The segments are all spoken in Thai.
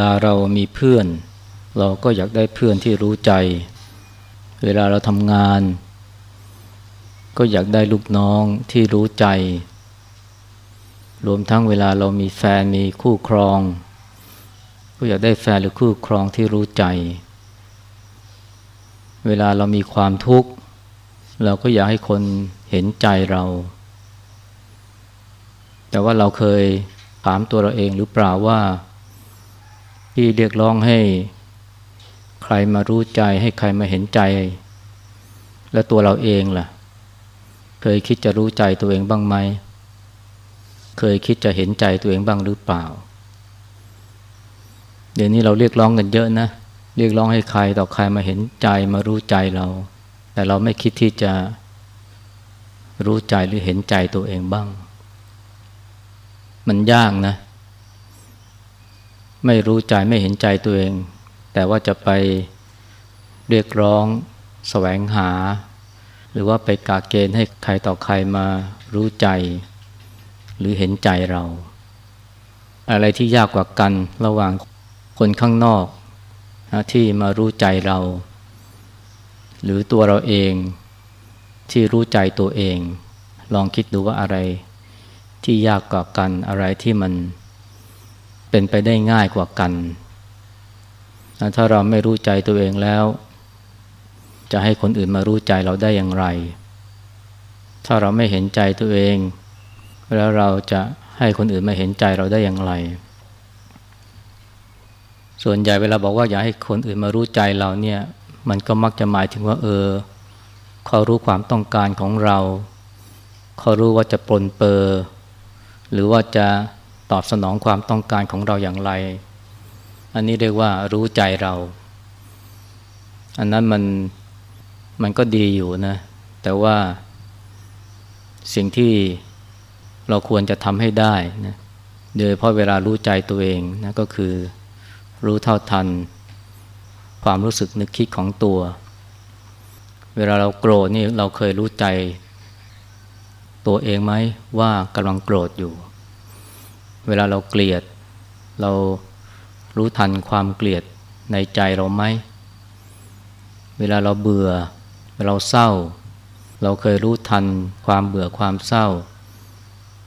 ลาเรามีเพื่อน เราก็อยากได้เพื่อนที่รู้ใจ เวลาเราทำงาน ก็อยากได้ลูกน้องที่รู้ใจ รวมทั้งเวลาเรามีแฟนมีคู่ครอง ก็อยากได้แฟนหรือคู่ครองที่รู้ใจ เวลาเรามีความทุกข์ เราก็อยากให้คนเห็นใจเรา แต่ว่าเราเคยถามตัวเราเองหรือเปล่าว่า ที่เรียกร้องให้ใครมารู้ใจ ให้ใครมาเห็นใจ และตัวเราเองล่ะ เคยคิดจะรู้ใจตัวเองบ้างไหม เคยคิดจะเห็นใจตัวเองบ้างหรือเปล่า เดี๋ยวนี้เราเรียกร้องกันเยอะนะ เรียกร้องให้ใครต่อใครมาเห็นใจมารู้ใจเรา แต่เราไม่คิดที่จะรู้ใจหรือเห็นใจตัวเองบ้าง มันยากนะ ไม่รู้ใจไม่เห็นใจตัวเอง แต่ว่าจะไปเรียกร้องสแสวงหา หรือว่าไปกาเกณฑ์ให้ใครต่อใครมารู้ใจ หรือเห็นใจเรา อะไรที่ยากกว่ากันระหว่างคนข้างนอกนะที่มารู้ใจเรา หรือตัวเราเองที่รู้ใจตัวเอง ลองคิดดูว่าอะไรที่ยากกว่ากันอะไรที่มัน เป็นไปได้ง่ายกว่ากัน ถ้าเราไม่รู้ใจตัวเองแล้ว จะให้คนอื่นมารู้ใจเราได้อย่างไร ถ้าเราไม่เห็นใจตัวเอง แล้วเราจะให้คนอื่นมาเห็นใจเราได้อย่างไร ส่วนใหญ่เวลาบอกว่าอยากให้คนอื่นมารู้ใจเราเนี่ย มันก็มักจะหมายถึงว่า เออ เขารู้ความต้องการของเรา เขารู้ว่าจะปลนเปอร์หรือว่าจะ ตอบสนองความต้องการของเราอย่างไร อันนี้เรียกว่ารู้ใจเรา อันนั้นมันมันก็ดีอยู่นะ แต่ว่าสิ่งที่เราควรจะทำให้ได้นะโดยเพราะเวลารู้ใจตัวเองนะก็คือรู้เท่าทัน ความรู้สึกนึกคิดของตัว เวลาเราโกรธนี่เราเคยรู้ใจ ตัวเองไหมว่ากำลังโกรธอยู่ เวลาเราเกลียด เรารู้ทันความเกลียดในใจเราไหม เวลาเราเบื่อ เราเศร้า เราเคยรู้ทันความเบื่อความเศร้า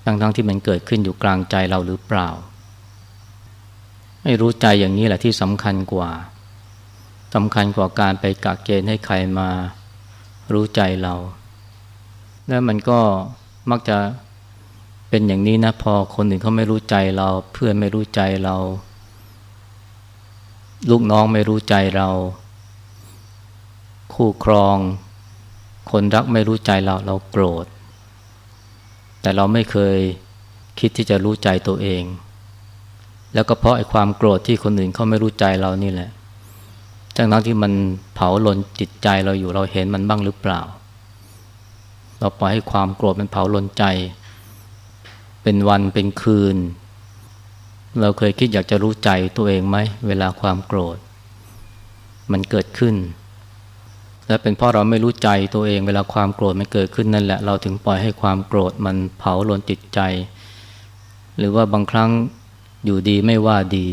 ทั้งๆทที่มันเกิดขึ้นอยู่กลางใจเราหรือเปล่าไม่รู้ใจอย่างนี้แหละที่สำคัญกว่าสำคัญกว่าการไปกักเกณฑ์ให้ใครมารู้ใจเรา และมันก็มักจะ เป็นอย่างนี้นะพอคนอื่นเขาไม่รู้ใจเรา เพื่อนไม่รู้ใจเรา ลูกน้องไม่รู้ใจเรา คู่ครอง คนรักไม่รู้ใจเราเราโกรธ แต่เราไม่เคยคิดที่จะรู้ใจตัวเอง แล้วก็เพราะไอ้ความโกรธที่คนอื่นเขาไม่รู้ใจเรานี่แหละจังนั้นที่มันเผาลนจิตใจเราอยู่เราเห็นมันบ้างหรือเปล่า เราปล่อยให้ความโกรธมันเผาลนใจ เป็นวันเป็นคืน เราเคยคิดอยากจะรู้ใจตัวเองไหม เวลาความโกรธ มันเกิดขึ้น และเป็นเพราะเราไม่รู้ใจตัวเอง เวลาความโกรธมันเกิดขึ้นนั่นแหละ เราถึงปล่อยให้ความโกรธมันเผาลนจิตใจ หรือว่าบางครั้งอยู่ดีไม่ว่าดี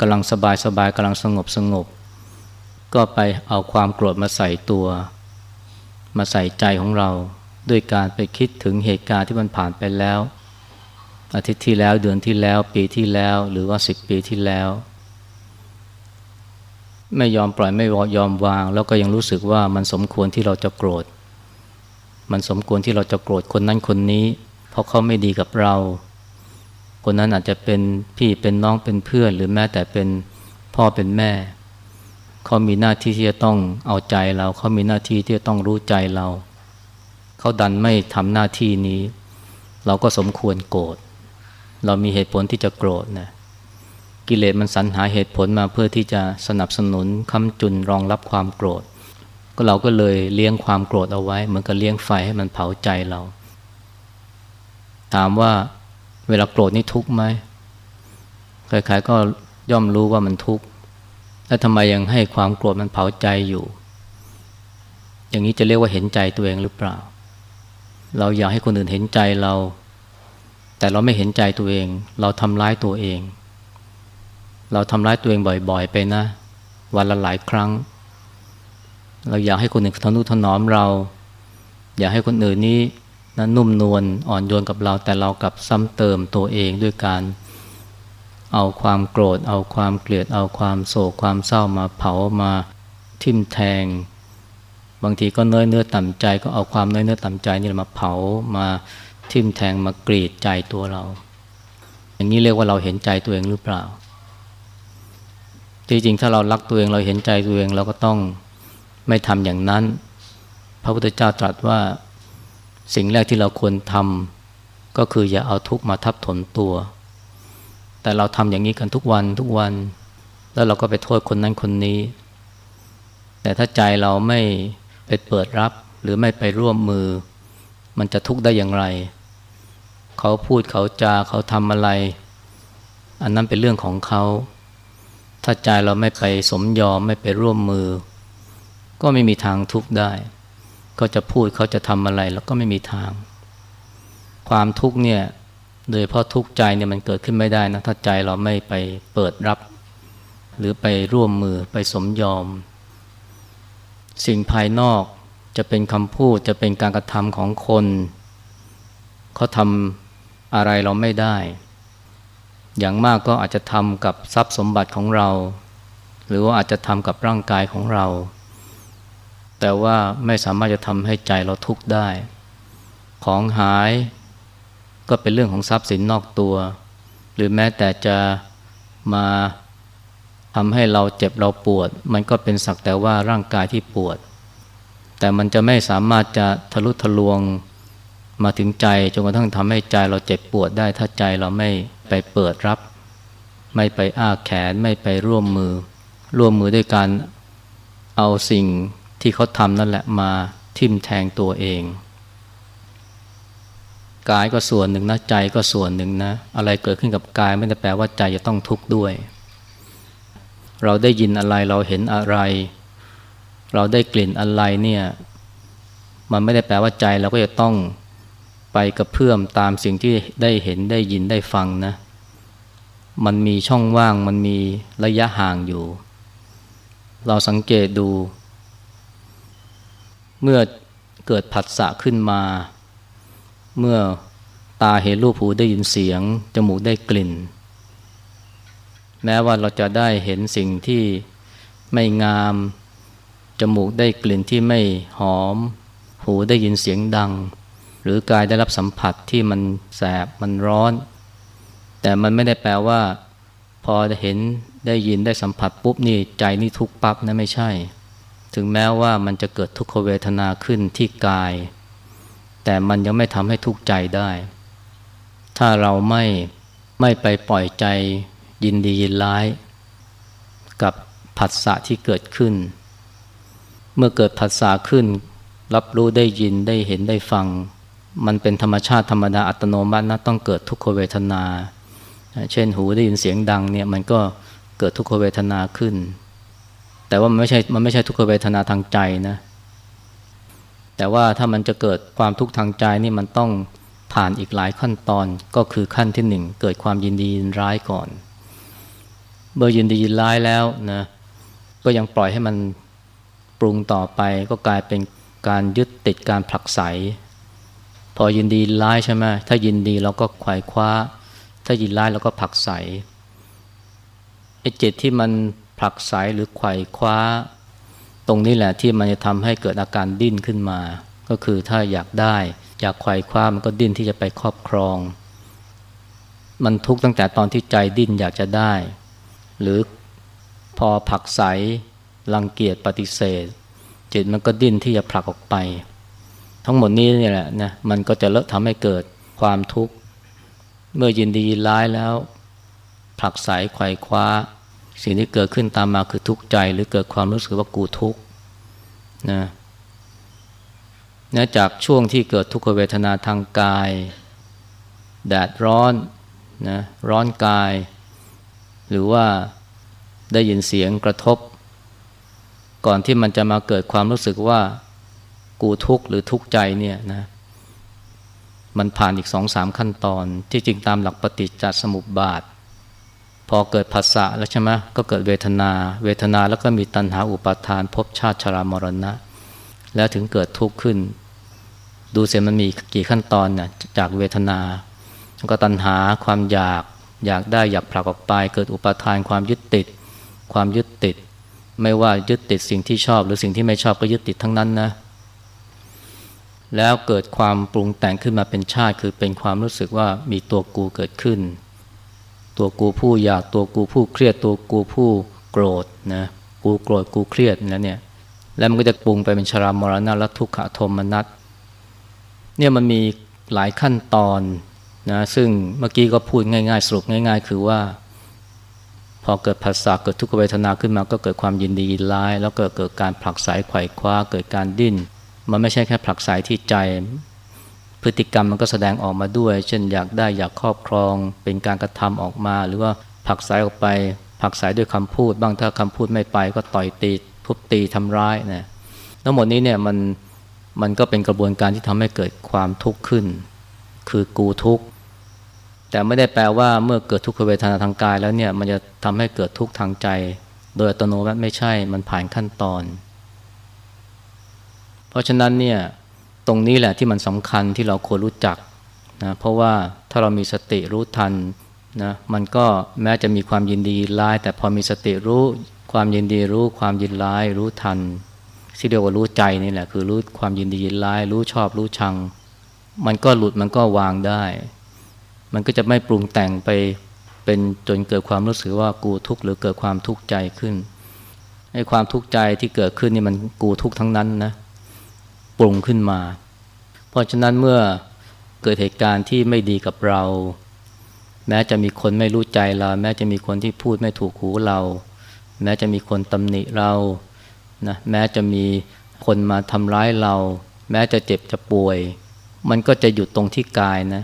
กำลังสบายสบายกำลังสงบสงบ ก็ไปเอาความโกรธมาใส่ตัว มาใส่ใจของเรา ด้วยการไปคิดถึงเหตุการณ์ที่มันผ่านไปแล้ว อาทิตย์ที่แล้วเดือนที่แล้ว ปีที่แล้ว หรือว่าสิบปีที่แล้ว ไม่ยอมปล่อยไม่ยอมวาง แล้วก็ยังรู้สึกว่ามันสมควรที่เราจะโกรธ มันสมควรที่เราจะโกรธคนนั้นคนนี้ เพราะเขาไม่ดีกับเรา คนนั้นอาจจะเป็นพี่เป็นน้องเป็นเพื่อน หรือแม้แต่เป็นพ่อเป็นแม่เขามีหน้าที่ที่จะต้องเอาใจเราเขามีหน้าที่ที่จะต้องรู้ใจเรา เขาดันไม่ทำหน้าที่นี้ เราก็สมควรโกรธเรามีเหตุผลที่จะโกรธนะกิเลสมันสรรหาเหตุผลมาเพื่อที่จะสนับสนุนคำจุนรองรับความโกรธ ก็เราก็เลยเลี้ยงความโกรธเอาไว้ เหมือนกับเลี้ยงไฟให้มันเผาใจเรา ถามว่าเวลาโกรธนี่ทุกข์ไหมใครๆก็ย่อมรู้ว่ามันทุกข์แล้วทำไมยังให้ความโกรธมันเผาใจอยู่ อย่างนี้จะเรียกว่าเห็นใจตัวเองหรือเปล่า เราอยากให้คนอื่นเห็นใจเรา แต่เราไม่เห็นใจตัวเอง เราทำร้ายตัวเอง เราทำร้ายตัวเองบ่อยๆ ไปนะ วันละหลายครั้ง เราอยากให้คนอื่นทนุถนอมเรา อยากให้คนอื่นนี้นะนุ่มนวลอ่อนโยนกับเรา แต่เรากลับซ้ำเติมตัวเองด้วยการเอาความโกรธ เอาความเกลียด เอาความโศกความเศร้ามาเผามาทิ่มแทง บางทีก็เนื้อเนื้อต่ำใจก็เอาความเนื้อเนื้อต่ำใจนี่มาเผามาทิ่มแทงมากรีดใจตัวเรา อย่างนี้เรียกว่าเราเห็นใจตัวเองหรือเปล่าจริงๆถ้าเรารักตัวเองเราเห็นใจตัวเองเราก็ต้องไม่ทำอย่างนั้น พระพุทธเจ้าตรัสว่าสิ่งแรกที่เราควรทำก็คืออย่าเอาทุกข์มาทับถมตัว แต่เราทำอย่างนี้กันทุกวันทุกวัน แล้วเราก็ไปโทษคนนั้นคนนี้ แต่ถ้าใจเราไม่ ไปเปิดรับหรือไม่ไปร่วมมือ มันจะทุกข์ได้อย่างไร เขาพูดเขาจาเขาทำอะไร อันนั้นเป็นเรื่องของเขา ถ้าใจเราไม่ไปสมยอมไม่ไปร่วมมือ ก็ไม่มีทางทุกข์ได้ เขาจะพูดเขาจะทำอะไรแล้วก็ไม่มีทาง ความทุกข์เนี่ยโดยเพราะทุกข์ใจเนี่ยมันเกิดขึ้นไม่ได้นะถ้าใจเราไม่ไปเปิดรับ หรือไปร่วมมือไปสมยอม สิ่งภายนอกจะเป็นคำพูดจะเป็นการกระทำของคนเขาทำอะไรเราไม่ได้ อย่างมากก็อาจจะทำกับทรัพย์สมบัติของเรา หรือว่าอาจจะทำกับร่างกายของเรา แต่ว่าไม่สามารถจะทำให้ใจเราทุกข์ได้ ของหายก็เป็นเรื่องของทรัพย์สินนอกตัว หรือแม้แต่จะมา ทำให้เราเจ็บเราปวด มันก็เป็นสักแต่ว่าร่างกายที่ปวด แต่มันจะไม่สามารถจะทะลุทะลวงมาถึงใจจนกระทั่งทำให้ใจเราเจ็บปวดได้ถ้าใจเราไม่ไปเปิดรับ ไม่ไปอ้าแขนไม่ไปร่วมมือ ร่วมมือด้วยการเอาสิ่งที่เขาทำนั่นแหละมาทิ่มแทงตัวเองกายก็ส่วนหนึ่งนะใจก็ส่วนหนึ่งนะ อะไรเกิดขึ้นกับกายไม่ได้แปลว่าใจจะต้องทุกข์ด้วย เราได้ยินอะไรเราเห็นอะไร เราได้กลิ่นอะไรเนี่ยมันไม่ได้แปลว่าใจเราก็จะต้องไปกระเพื่อมตามสิ่งที่ได้เห็นได้ยินได้ฟังนะ มันมีช่องว่างมันมีระยะห่างอยู่ เราสังเกตดู เมื่อเกิดผัสสะขึ้นมา เมื่อตาเห็นรูปหูได้ยินเสียง จมูกได้กลิ่น แม้ว่าเราจะได้เห็นสิ่งที่ไม่งาม จมูกได้กลิ่นที่ไม่หอม หูได้ยินเสียงดัง หรือกายได้รับสัมผัสที่มันแสบมันร้อน แต่มันไม่ได้แปลว่า พอเห็นได้ยินได้สัมผัสปุ๊บนี่ใจนี่ทุกปั๊บนะไม่ใช่ ถึงแม้ว่ามันจะเกิดทุกขเวทนาขึ้นที่กาย แต่มันยังไม่ทำให้ทุกข์ใจได้ ถ้าเราไม่ไม่ไปปล่อยใจ ยินดียินร้าย กับผัสสะที่เกิดขึ้น เมื่อเกิดผัสสะขึ้น รับรู้ได้ยินได้เห็นได้ฟัง มันเป็นธรรมชาติธรรมดาอัตโนมัตินะต้องเกิดทุกขเวทนา เช่นหูได้ยินเสียงดังเนี่ยมันก็เกิดทุกขเวทนาขึ้น แต่ว่ามันไม่ใช่มันไม่ใช่ทุกขเวทนาทางใจนะแต่ว่าถ้ามันจะเกิดความทุกข์ทางใจนี่มันต้องผ่านอีกหลายขั้นตอนก็คือขั้นที่หนึ่งเกิดความยินดียินร้ายก่อน เมื่อยินดียินร้ายแล้วนะก็ยังปล่อยให้มันปรุงต่อไปก็กลายเป็นการยึดติดการผลักไส พอยินดีร้ายใช่ไหมถ้ายินดีเราก็ขวายคว้า ถ้ายินร้ายเราก็ผลักใสไอ้จิตที่มันผลักใสหรือขวายคว้า ตรงนี้แหละที่มันจะทำให้เกิดอาการดิ้นขึ้นมา ก็คือถ้าอยากได้ อยากขวายคว้ามันก็ดิ้นที่จะไปครอบครอง มันทุกข์ตั้งแต่ตอนที่ใจดิ้นอยากจะได้ หรือพอผักใสรังเกียจปฏิเสธ จิตมันก็ดิ้นที่จะผลักออกไป ทั้งหมดนี้เนี่ยแหละนะมันก็จะเลอะทำให้เกิดความทุกข์ เมื่อยินดียินร้ายแล้ว ผลักใสไขว่คว้า สิ่งที่เกิดขึ้นตามมาคือทุกข์ใจ หรือเกิดความรู้สึกว่ากูทุกข์นะนะจากช่วงที่เกิดทุกขเวทนาทางกาย แดดร้อนนะร้อนกาย หรือว่าได้ยินเสียงกระทบ ก่อนที่มันจะมาเกิดความรู้สึกว่ากูทุกข์หรือทุกข์ใจเนี่ยนะมันผ่านอีกสองสามขั้นตอน ที่จริงตามหลักปฏิจจสมุปบาท พอเกิดภาษะแล้วใช่ไหมก็เกิดเวทนา เวทนาแล้วก็มีตัณหาอุปาทานภพชาติชรามรณะ แล้วถึงเกิดทุกข์ขึ้น ดูเสียมันมีกี่ขั้นตอนน่ะจากเวทนา ก็ตัณหาความอยาก อยากได้อยากผลักออกไป เกิดอุปาทานความยึดติด ความยึดติด ไม่ว่ายึดติดสิ่งที่ชอบ หรือสิ่งที่ไม่ชอบก็ยึดติดทั้งนั้นนะแล้วเกิดความปรุงแต่งขึ้นมาเป็นชาติ คือเป็นความรู้สึกว่ามีตัวกูเกิดขึ้น ตัวกูผู้อยากตัวกูผู้เครียดตัวกูผู้โกรธนะกูโกรธกูเครียดนะเนี่ยแล้วมันก็จะปรุงไปเป็นชรามรณะและทุกขโทมนัสเนี่ยมันมีหลายขั้นตอน นะซึ่งเมื่อกี้ก็พูดง่ายๆ สรุปง่าย ๆ คือว่า พอเกิดภาษาเกิดทุกขเวทนาขึ้นมาก็เกิดความยินดียินร้าย แล้วก็เกิดการผลักไสไขว่คว้าเกิดการดิ้น มันไม่ใช่แค่ผลักไสที่ใจ พฤติกรรมมันก็แสดงออกมาด้วย เช่นอยากได้อยากครอบครอง เป็นการกระทำออกมา หรือว่าผลักไสออกไปผลักไสด้วยคำพูด บ้างถ้าคำพูดไม่ไปก็ต่อยตีทุบตีทำร้ายนะทั้งหมดนี้เนี่ยมันมันก็เป็นกระบวนการที่ทำให้เกิดความทุกข์ขึ้น คือกูทุกข์ แต่ไม่ได้แปลว่าเมื่อเกิดทุกขเวทนาทางกายแล้วเนี่ยมันจะทำให้เกิดทุกข์ทางใจ โดยอัตโนมัติไม่ใช่มันผ่านขั้นตอน เพราะฉะนั้นเนี่ยตรงนี้แหละที่มันสำคัญที่เราควรรู้จักนะเพราะว่าถ้าเรามีสติรู้ทันนะมันก็แม้จะมีความยินดีร้าย แต่พอมีสติรู้ความยินดีรู้ความยินร้ายรู้ทันที่เรียกว่ารู้ใจนี่แหละคือรู้ความยินดียินร้าย รู้ชอบรู้ชัง มันก็หลุดมันก็วางได้ มันก็จะไม่ปรุงแต่งไปเป็นจนเกิดความรู้สึกว่ากูทุกข์หรือเกิดความทุกข์ใจขึ้นไอ้ความทุกข์ใจที่เกิดขึ้นนี่มันกูทุกข์ทั้งนั้นนะปรุงขึ้นมา เพราะฉะนั้นเมื่อเกิดเหตุการณ์ที่ไม่ดีกับเรา แม้จะมีคนไม่รู้ใจเรา แม้จะมีคนที่พูดไม่ถูกหูเรา แม้จะมีคนตำหนิเรานะแม้จะมีคนมาทำร้ายเรา แม้จะเจ็บจะป่วย มันก็จะหยุดตรงที่กายนะ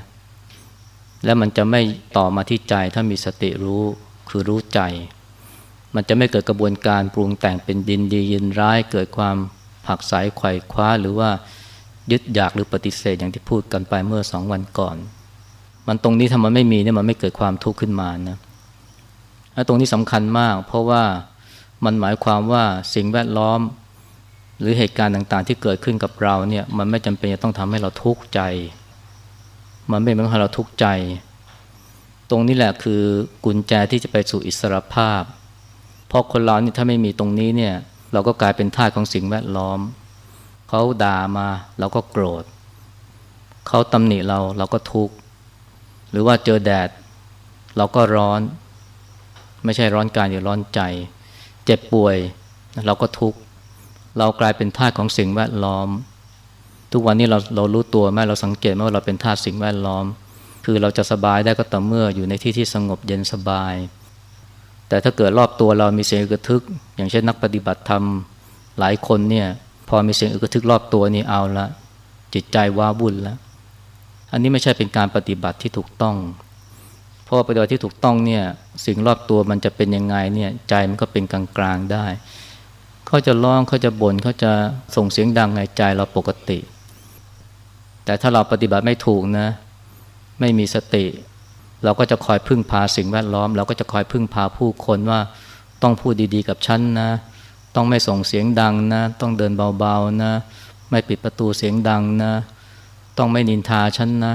และมันจะไม่ต่อมาที่ใจถ้ามีสติรู้คือรู้ใจ มันจะไม่เกิดกระบวนการปรุงแต่งเป็นดินดียินร้าย เกิดความผักสายไขว่คว้า หรือว่ายึดอยากหรือปฏิเสธอย่างที่พูดกันไปเมื่อสองวันก่อน มันตรงนี้ถ้ามันไม่มีเนี่ยมันไม่เกิดความทุกข์ขึ้นมานะและตรงนี้สำคัญมาก เพราะว่ามันหมายความว่าสิ่งแวดล้อม หรือเหตุการณ์ต่างๆ ที่เกิดขึ้นกับเราเนี่ยมันไม่จำเป็นจะต้องทำให้เราทุกข์ใจ มันไม่เป็นให้เราทุกข์ใจ ตรงนี้แหละคือกุญแจที่จะไปสู่อิสรภาพ เพราะคนเรานี่ถ้าไม่มีตรงนี้เนี่ย เราก็กลายเป็นทาสของสิ่งแวดล้อม เขาด่ามาเราก็โกรธ เขาตำหนิเราเราก็ทุกข์ หรือว่าเจอแดด เราก็ร้อน ไม่ใช่ร้อนกายหรือร้อนใจ เจ็บป่วยเราก็ทุกข์ เรากลายเป็นทาสของสิ่งแวดล้อม ทุกวันนี้เราเรารู้ตัวไหมเราสังเกตไหมว่าเราเป็นธาตุสิ่งแวดล้อม คือเราจะสบายได้ก็ต่อเมื่ออยู่ในที่ที่สงบเย็นสบาย แต่ถ้าเกิดรอบตัวเรามีเสียงอึกทึก อย่างเช่นนักปฏิบัติธรรมหลายคนเนี่ยพอมีเสียงอึกทึกรอบตัวนี่เอาละจิตใจว้าวุ่นแล้ว อันนี้ไม่ใช่เป็นการปฏิบัติที่ถูกต้องเพราะปฏิบัติที่ถูกต้องเนี่ยสิ่งรอบตัวมันจะเป็นยังไงเนี่ยใจมันก็เป็นกลางๆได้เขาจะร้องเขาจะบน่นเขาจะส่งเสียงดังในใจเราปกติ แต่ถ้าเราปฏิบัติไม่ถูกนะ ไม่มีสติ เราก็จะคอยพึ่งพาสิ่งแวดล้อม เราก็จะคอยพึ่งพาผู้คนว่าต้องพูดดีๆกับฉันนะ ต้องไม่ส่งเสียงดังนะ ต้องเดินเบาๆนะ ไม่ปิดประตูเสียงดังนะ ต้องไม่นินทาฉันนะ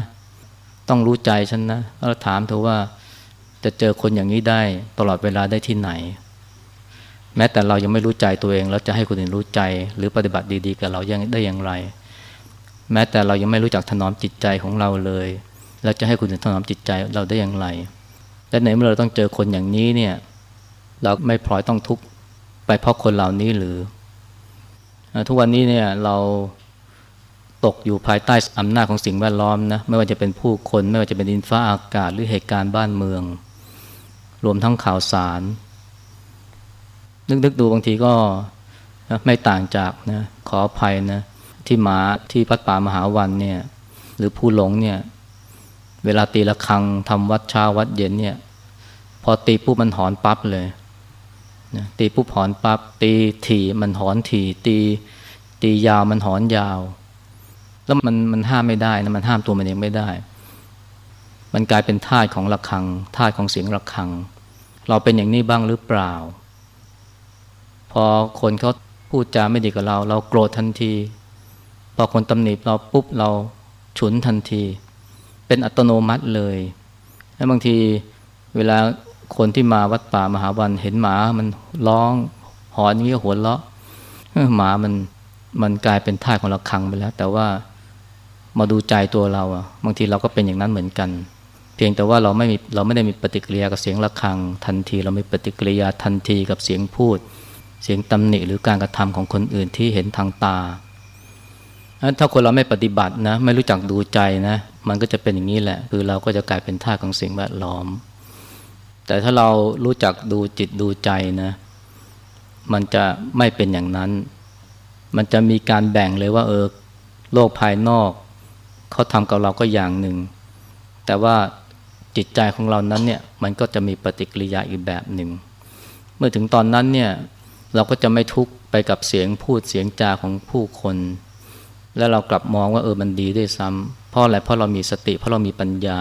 ต้องรู้ใจฉันนะแล้วถามเธอว่าจะเจอคนอย่างนี้ได้ตลอดเวลาได้ที่ไหน แม้แต่เรายังไม่รู้ใจตัวเอง แล้วจะให้คนอื่นรู้ใจ หรือปฏิบัติดีๆกับเรายังได้อย่างไร แม้แต่เรายังไม่รู้จักถนอมจิตใจของเราเลยแล้วจะให้คุณถนอมจิตใจเราได้อย่างไรและในเมื่อเราต้องเจอคนอย่างนี้เนี่ย เราไม่พลอยต้องทุกข์ไปเพราะคนเหล่านี้หรือ ทุกวันนี้เนี่ยเราตกอยู่ภายใต้อำนาจของสิ่งแวดล้อมนะไม่ว่าจะเป็นผู้คนไม่ว่าจะเป็นดินฟ้าอากาศหรือเหตุการณ์บ้านเมือง รวมทั้งข่าวสาร นึกๆดูบางทีก็ไม่ต่างจากนะขออภัยนะ ที่มาที่พัดป่ามหาวันเนี่ยหรือผู้หลงเนี่ยเวลาตีละครังทำวัดเช้าวัดเย็นเนี่ยพอตีปุ๊บมันหอนปั๊บเลยนะตีปุ๊บหอนปั๊บตีถี่มันหอนถี่ตีตียาวมันหอนยาว แล้วมันมันห้ามไม่ได้นะมันห้ามตัวมันเองไม่ได้ มันกลายเป็นท่าของระฆังท่าของเสียงระฆัง เราเป็นอย่างนี้บ้างหรือเปล่า พอคนเขาพูดจาไม่ดีกับเรา เราโกรธทันที พอคนตำหนิเราปุ๊บเราฉุนทันที เป็นอัตโนมัติเลย แล้วบางทีเวลาคนที่มาวัดป่ามหาวันเห็นหมามันร้องหอนอย่างนี้หัวเราะหมามันมันกลายเป็นท่าของเราคังไปแล้ว แต่ว่ามาดูใจตัวเราอะบางทีเราก็เป็นอย่างนั้นเหมือนกัน เพียงแต่ว่าเราไม่มีเราไม่ได้มีปฏิกิริยากับเสียงะระฆัง ทันที เรามีปฏิกิริยาทันทีกับเสียงพูด เสียงตำหนิหรือการกระทำของคนอื่นที่เห็นทางตา ถ้าคนเราไม่ปฏิบัตินะ ไม่รู้จักดูใจนะ มันก็จะเป็นอย่างนี้แหละ คือเราก็จะกลายเป็นท่าของสิ่งแวดล้อม แต่ถ้าเรารู้จักดูจิตดูใจนะ มันจะไม่เป็นอย่างนั้น มันจะมีการแบ่งเลยว่าเออโลกภายนอกเขาทำกับเราก็อย่างหนึ่ง แต่ว่าจิตใจของเรานั้นเนี่ยมันก็จะมีปฏิกิริยาอีกแบบหนึ่ง เมื่อถึงตอนนั้นเนี่ยเราก็จะไม่ทุกข์ไปกับเสียงพูดเสียงจาของผู้คน แล้วเรากลับมองว่าเออมันดีด้วยซ้ำเพราะอะไรเพราะเรามีสติ เพราะเรามีปัญญา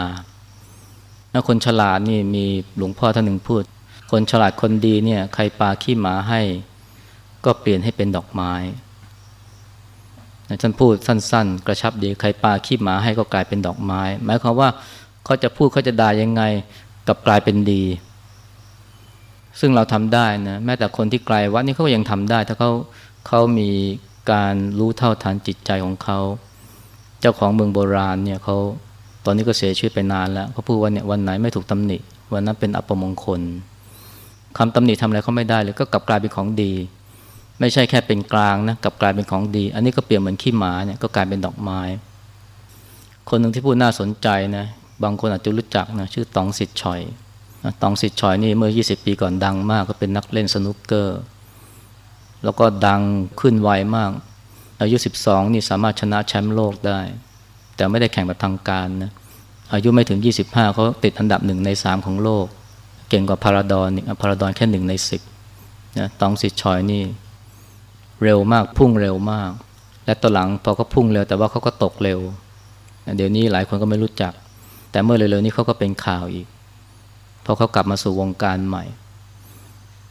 แล้วคนฉลาดนี่มีหลวงพ่อท่านหนึ่งพูด คนฉลาดคนดีเนี่ยใครปาขี้หมาให้ ก็เปลี่ยนให้เป็นดอกไม้ท่านพูดสั้น ๆ กระชับดีใครปาขี้หมาให้ก็กลายเป็นดอกไม้ หมายความว่าเขาจะพูดเขาจะด่ายังไงกับกลายเป็นดี ซึ่งเราทำได้นะแม้แต่คนที่ไกลวัดนี่เขาก็ยังทำได้ ถ้าเขาเขามี การรู้เท่าทันจิตใจของเขา เจ้าของเมืองโบราณเนี่ยเขาตอนนี้ก็เสียชีวิตไปนานแล้วเขาพูดว่าเนี่ยวันไหนไม่ถูกตำหนิ วันนั้นเป็นอัปมงคลคำตำหนิทำอะไรเขาไม่ได้เลยก็กลับกลายเป็นของดี ไม่ใช่แค่เป็นกลางนะกลับกลายเป็นของดี อันนี้ก็เปรียบเหมือนขี้หมาเนี่ยก็กลายเป็นดอกไม้ คนหนึ่งที่พูดน่าสนใจนะบางคนอาจจะรู้จักนะชื่อตองสิทธิ์ชอยตองสิทธิ์ชอยนี่เมื่อ 20 ปีก่อนดังมากก็เป็นนักเล่นสนุกเกอร์ แล้วก็ดังขึ้นไวมาก อายุ 12 นี่สามารถชนะแชมป์โลกได้ แต่ไม่ได้แข่งแบบทางการนะอายุไม่ถึง 25 เขาติดอันดับหนึ่งใน 3 ของโลก เก่งกว่าพาราดอนพาราดอนแค่หนึ่งใน 10นะตองสิชอยนี่ เร็วมากพุ่งเร็วมาก และต่อหลังพอเขาพุ่งเร็วแต่ว่าเขาก็ตกเร็ว เดี๋ยวนี้หลายคนก็ไม่รู้จัก แต่เมื่อเร็วๆนี้เขาก็เป็นข่าวอีกพอเขากลับมาสู่วงการใหม่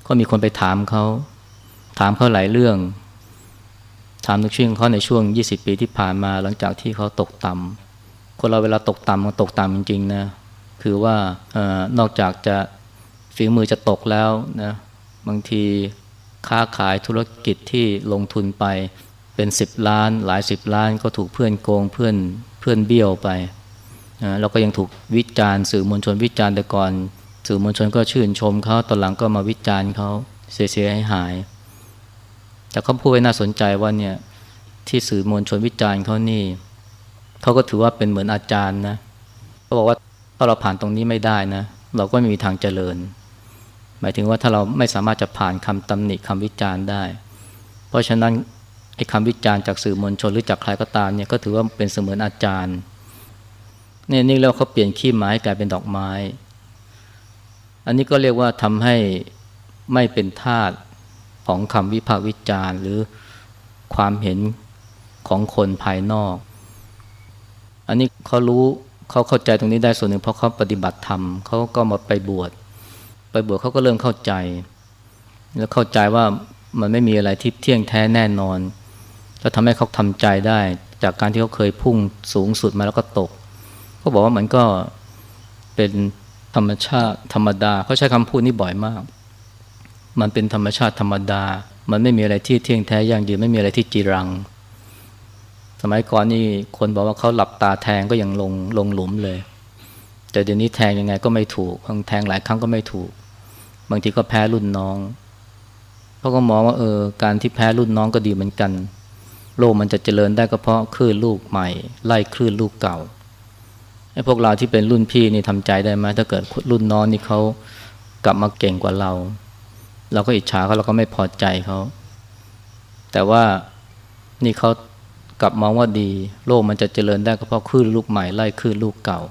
ก็มีคนไปถามเขา ถามเขาหลายเรื่อง ถามทุกช่วงเขาในช่วง 20 ปีที่ผ่านมาหลังจากที่เขาตกต่ำคนเราเวลาตกต่ำมันตกต่ำจริงๆนะคือว่าออนอกจากจะฝีมือจะตกแล้วนะบางทีค้าขายธุรกิจที่ลงทุนไปเป็นสิบล้าน หลายสิบล้านก็ถูกเพื่อนโกงเพื่อนเพื่อนเบี้ยวไปนะแล้วก็ยังถูกวิจารณ์สื่อมวลชนวิจารณ์แต่ก่อน สื่อมวลชนก็ชื่นชมเขาตอนหลังก็มาวิจารณ์เขาเสียเสียหายหาย แต่เขาพูดไว้น่าสนใจว่าเนี่ยที่สื่อมวลชนวิจารณ์เขานี่เขาก็ถือว่าเป็นเหมือนอาจารย์นะเขาบอกว่าถ้าเราผ่านตรงนี้ไม่ได้นะ เราก็ไม่มีทางเจริญ หมายถึงว่าถ้าเราไม่สามารถจะผ่านคำตำหนิคำวิจารณ์ได้ เพราะฉะนั้นไอ้คำวิจารณ์จากสื่อมวลชนหรือจากใครก็ตามเนี่ยก็ถือว่าเป็นเสมือนอาจารย์เนี่ยนี่แล้วเขาเปลี่ยนขี้ไม้กลายเป็นดอกไม้ อันนี้ก็เรียกว่าทำให้ไม่เป็นทาส ของคำวิพากษ์วิจารณ์ หรือความเห็นของคนภายนอก อันนี้เขารู้เขาเข้าใจตรงนี้ได้ส่วนหนึ่งเพราะเขาปฏิบัติธรรมเขาก็มาไปบวชไปบวชเขาก็เริ่มเข้าใจ แล้วเข้าใจว่ามันไม่มีอะไรที่เที่ยงแท้แน่นอน แล้วทำให้เขาทำใจได้ จากการที่เขาเคยพุ่งสูงสุดมาแล้วก็ตกเขาบอกว่ามันก็เป็นธรรมชาติธรรมดาเขาใช้คำพูดนี้บ่อยมาก มันเป็นธรรมชาติธรรมดา มันไม่มีอะไรที่เที่ยงแท้ยั่งยืนไม่มีอะไรที่จีรัง สมัยก่อนนี่คนบอกว่าเขาหลับตาแทงก็ยังลงลงหลุมเลย แต่เดี๋ยวนี้แทงยังไงก็ไม่ถูกแทงหลายครั้งก็ไม่ถูก บางทีก็แพ้รุ่นน้องเขาก็มองว่าเออการที่แพ้รุ่นน้องก็ดีเหมือนกัน โลกมันจะเจริญได้ก็เพราะคลื่นลูกใหม่ ไล่คลื่นลูกเก่าไอ้พวกเราที่เป็นรุ่นพี่นี่ทำใจได้ไหมถ้าเกิดรุ่นน้องนี่เขากลับมาเก่งกว่าเรา เราก็อิจฉาเขาเราก็ไม่พอใจเขา แต่ว่านี่เขากลับมองว่าดี โลกมันจะเจริญได้ก็เพราะคลื่นลูกใหม่ไล่คลื่นลูกเก่า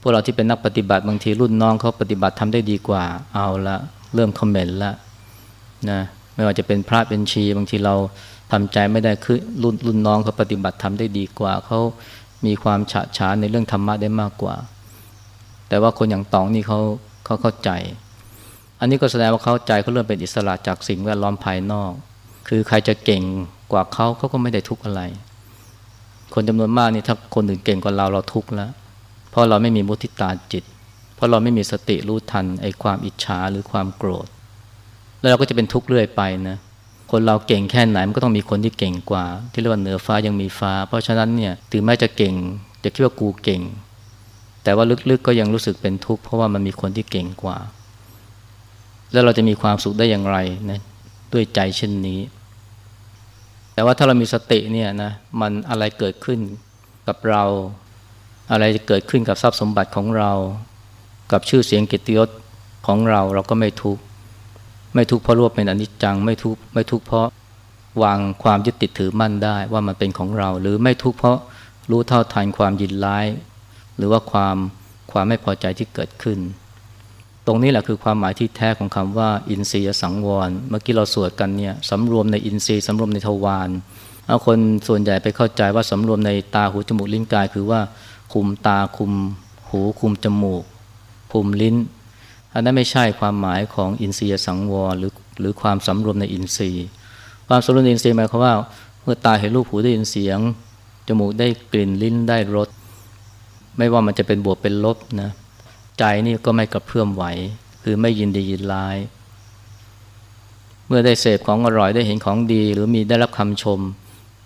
พวกเราที่เป็นนักปฏิบัติบางทีรุ่นน้องเขาปฏิบัติทำได้ดีกว่าเอาละเริ่มคอมเมนต์ละนะไม่ว่าจะเป็นพระเป็นชี บางทีเราทำใจไม่ได้คือรุ่นรุ่นน้องเขาปฏิบัติทำได้ดีกว่าเขามีความฉะฉานในเรื่องธรรมะได้มากกว่า แต่ว่าคนอย่างตองนี่เขาเขาเข้าใจ อันนี้ก็แสดงว่าเขาใจเขาเริ่มเป็นอิสระจากสิ่งแวดล้อมภายนอก คือใครจะเก่งกว่าเขาเขาก็ไม่ได้ทุกข์อะไร คนจำนวนมากนี่ถ้าคนอื่นเก่งกว่าเราเราทุกข์แล้ว เพราะเราไม่มีมุทิตาจิต เพราะเราไม่มีสติรู้ทันไอ้ความอิจฉาหรือความโกรธ แล้วเราก็จะเป็นทุกข์เรื่อยไปนะคนเราเก่งแค่ไหนมันก็ต้องมีคนที่เก่งกว่า ที่เรียกว่าเหนือฟ้ายังมีฟ้า เพราะฉะนั้นเนี่ยถึงแม้จะเก่งจะคิดว่ากูเก่ง แต่ว่าลึกๆก็ยังรู้สึกเป็นทุกข์เพราะว่ามันมีคนที่เก่งกว่า แล้วเราจะมีความสุขได้อย่างไรนะด้วยใจเช่นนี้ แต่ว่าถ้าเรามีสติเนี่ยนะมันอะไรเกิดขึ้นกับเรา อะไรจะเกิดขึ้นกับทรัพย์สมบัติของเรา กับชื่อเสียงเกิตยศของเราเราก็ไม่ทุกข์ไม่ทุกข์เพราะรว่าเป็นอนิจจังไม่ทุกข์ไม่ทุกข์เพราะวางความยึดติดถือมั่นได้ว่ามันเป็นของเรา หรือไม่ทุกข์เพราะรู้เท่าทันความยินร้าย หรือว่าความความไม่พอใจที่เกิดขึ้น ตรงนี้แหละคือความหมายที่แท้ของคำว่า อินทรียสังวร เมื่อกี้เราสวดกันเนี่ยสำรวมในอินทรีย์สำรวมในทวารเอาคนส่วนใหญ่ไปเข้าใจว่าสำรวมในตาหูจมูกลิ้นกาย คือว่าคุมตาคุมหูคุมจมูกคุมลิ้น อันนั้นไม่ใช่ความหมายของอินทรียสังวรหรือหรือความสำรวมในอินทรีย์ ความสำรวมในอินทรีย์หมายความว่าเมื่อตาเห็นรูปหูได้ยินเสียง จมูกได้กลิ่นลิ้นได้รสไม่ว่ามันจะเป็นบวกเป็นลบนะ ใจนี่ก็ไม่กระเพื่อมไหว คือไม่ยินดียินร้าย เมื่อได้เสพของอร่อยได้เห็นของดี หรือมีได้รับคำชม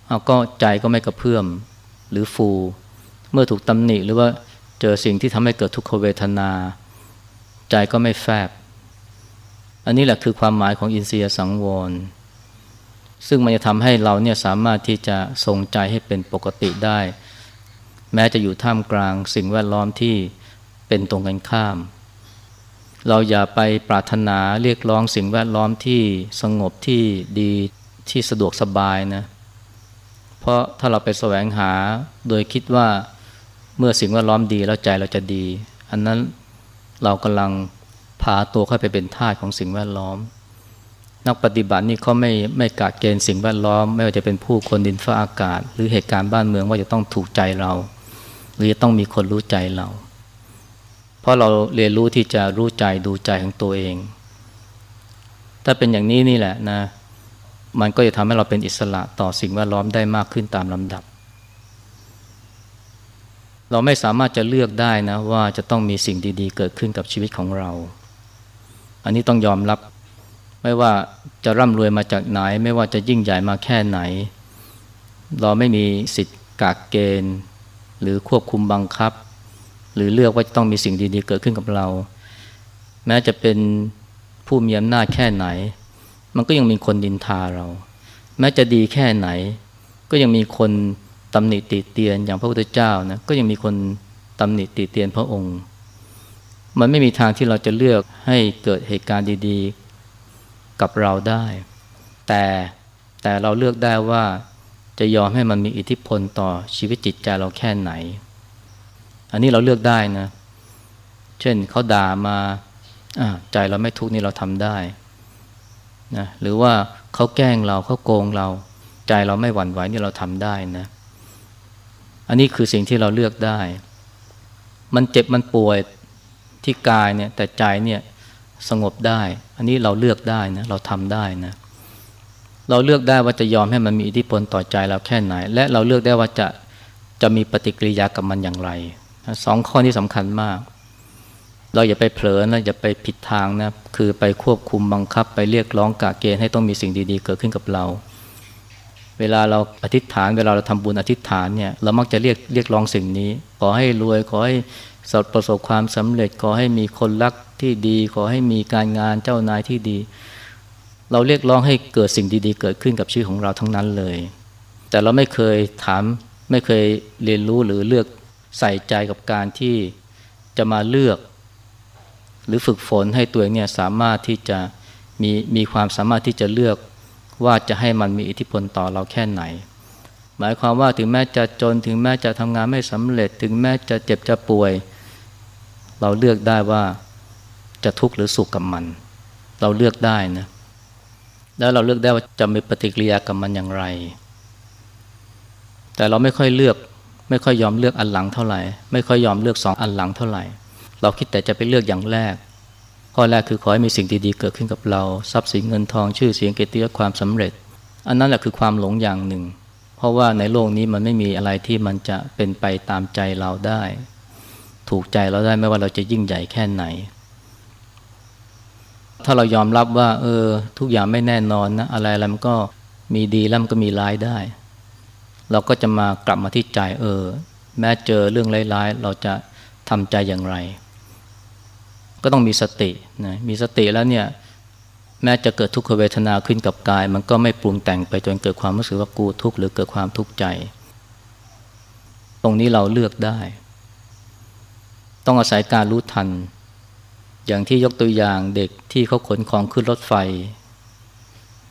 เอาก็ใจก็ไม่กระเพื่อมหรือฟู เมื่อถูกตำหนิหรือว่าเจอสิ่งที่ทำให้เกิดทุกขเวทนา ใจก็ไม่แฟบ อันนี้แหละคือความหมายของอินทรียสังวร ซึ่งมันจะทำให้เราเนี่ยสามารถที่จะทรงใจให้เป็นปกติได้ แม้จะอยู่ท่ามกลางสิ่งแวดล้อมที่ เป็นตรงกันข้าม เราอย่าไปปรารถนาเรียกร้องสิ่งแวดล้อมที่สงบที่ดีที่สะดวกสบายนะ เพราะถ้าเราไปแสวงหาโดยคิดว่าเมื่อสิ่งแวดล้อมดีแล้วใจเราจะดี อันนั้นเรากำลังพาตัวเข้าไปเป็นทาสของสิ่งแวดล้อม นักปฏิบัตินี่เขาไม่ไม่กาดเกณฑ์สิ่งแวดล้อม ไม่ว่าจะเป็นผู้คนดินฟ้าอากาศ หรือเหตุการณ์บ้านเมืองว่าจะต้องถูกใจเรา หรือจะต้องมีคนรู้ใจเรา ราะเราเรียนรู้ที่จะรู้ใจดูใจของตัวเอง ถ้าเป็นอย่างนี้นี่แหละนะ มันก็จะทำให้เราเป็นอิสระต่อสิ่งแวดล้อมได้มากขึ้นตามลำดับ เราไม่สามารถจะเลือกได้นะว่าจะต้องมีสิ่งดีๆ เกิดขึ้นกับชีวิตของเรา อันนี้ต้องยอมรับ ไม่ว่าจะร่ำรวยมาจากไหน ไม่ว่าจะยิ่งใหญ่มาแค่ไหน เราไม่มีสิทธิ์กากเกณฑ์ หรือควบคุมบังคับ หรือเลือกว่าจะต้องมีสิ่งดีๆ เกิดขึ้นกับเรา แม้จะเป็นผู้มีอำนาจแค่ไหน มันก็ยังมีคนดินทาเรา แม้จะดีแค่ไหน ก็ยังมีคนตำหนิติเตียนอย่างพระพุทธเจ้านะก็ยังมีคนตำหนิติเตียนพระองค์ มันไม่มีทางที่เราจะเลือกให้เกิดเหตุการณ์ดีๆ กับเราได้ แต่แต่เราเลือกได้ว่าจะยอมให้มันมีอิทธิพลต่อชีวิตจิตใจเราแค่ไหน อันนี้เราเลือกได้นะ เช่นเขาด่ามาใจเราไม่ทุกข์นี่เราทำได้นะหรือว่าเขาแกล้งเราเขาโกงเรา ใจเราไม่หวั่นไหวนี่เราทำได้นะ อันนี้คือสิ่งที่เราเลือกได้ มันเจ็บมันป่วยที่กายเนี่ย แต่ใจเนี่ยสงบได้ อันนี้เราเลือกได้นะ เราทำได้นะ เราเลือกได้ว่าจะยอมให้มันมีอิทธิพลต่อใจเราแค่ไหน และเราเลือกได้ว่าจะจะมีปฏิกิริยากับมันอย่างไร สองข้อนี้สำคัญมาก เราอย่าไปเผลอนะอย่าไปผิดทางนะคือไปควบคุมบังคับไปเรียกร้องกาเกณฑ์ให้ต้องมีสิ่งดีๆ เกิดขึ้นกับเรา เวลาเราอธิษฐาน เวลาเราทำบุญอธิษฐานเนี่ยเรามักจะเรียกเรียกร้องสิ่งนี้ ขอให้รวยขอให้สประสบความสำเร็จขอให้มีคนรักที่ดี ขอให้มีการงานเจ้านายที่ดี เราเรียกร้องให้เกิดสิ่งดีๆ เกิดขึ้นกับชีวิตของเราทั้งนั้นเลย แต่เราไม่เคยถามไม่เคยเรียนรู้หรือเลือก ใส่ใจกับการที่จะมาเลือก หรือฝึกฝนให้ตัวเองเนี่ยสามารถที่จะมีมีความสามารถที่จะเลือกว่าจะให้มันมีอิทธิพลต่อเราแค่ไหน หมายความว่าถึงแม้จะจนถึงแม้จะทำงานไม่สำเร็จ ถึงแม้จะเจ็บจะป่วย เราเลือกได้ว่าจะทุกข์หรือสุขกับมัน เราเลือกได้นะแล้วเราเลือกได้ว่าจะมีปฏิกิริยากับมันอย่างไร แต่เราไม่ค่อยเลือก ไม่ค่อยยอมเลือกอันหลังเท่าไหร่ ไม่ค่อยยอมเลือกสองอันหลังเท่าไหร่ เราคิดแต่จะไปเลือกอย่างแรก ข้อแรกคือขอให้มีสิ่งดีๆเกิดขึ้นกับเรา ทรัพย์สินเงินทองชื่อเสียงเกียรติยศความสำเร็จ อันนั้นแหละคือความหลงอย่างหนึ่ง เพราะว่าในโลกนี้มันไม่มีอะไรที่มันจะเป็นไปตามใจเราได้ ถูกใจเราได้ไม่ว่าเราจะยิ่งใหญ่แค่ไหน ถ้าเรายอมรับว่า เออ ทุกอย่างไม่แน่นอนนะอะไรอะไรมันก็มีดีแล้วมันก็มีร้ายได้ เราก็จะมากลับมาที่ใจเออ แม้เจอเรื่องร้ายๆ เราจะทำใจอย่างไร ก็ต้องมีสตินะมีสติแล้วเนี่ยแม้จะเกิดทุกขเวทนาขึ้นกับกาย มันก็ไม่ปรุงแต่งไปจนเกิดความรู้สึกว่ากูทุกข์หรือเกิดความทุกข์ใจ ตรงนี้เราเลือกได้ ต้องอาศัยการรู้ทัน อย่างที่ยกตัวอย่างเด็กที่เขาขนของขึ้นรถไฟ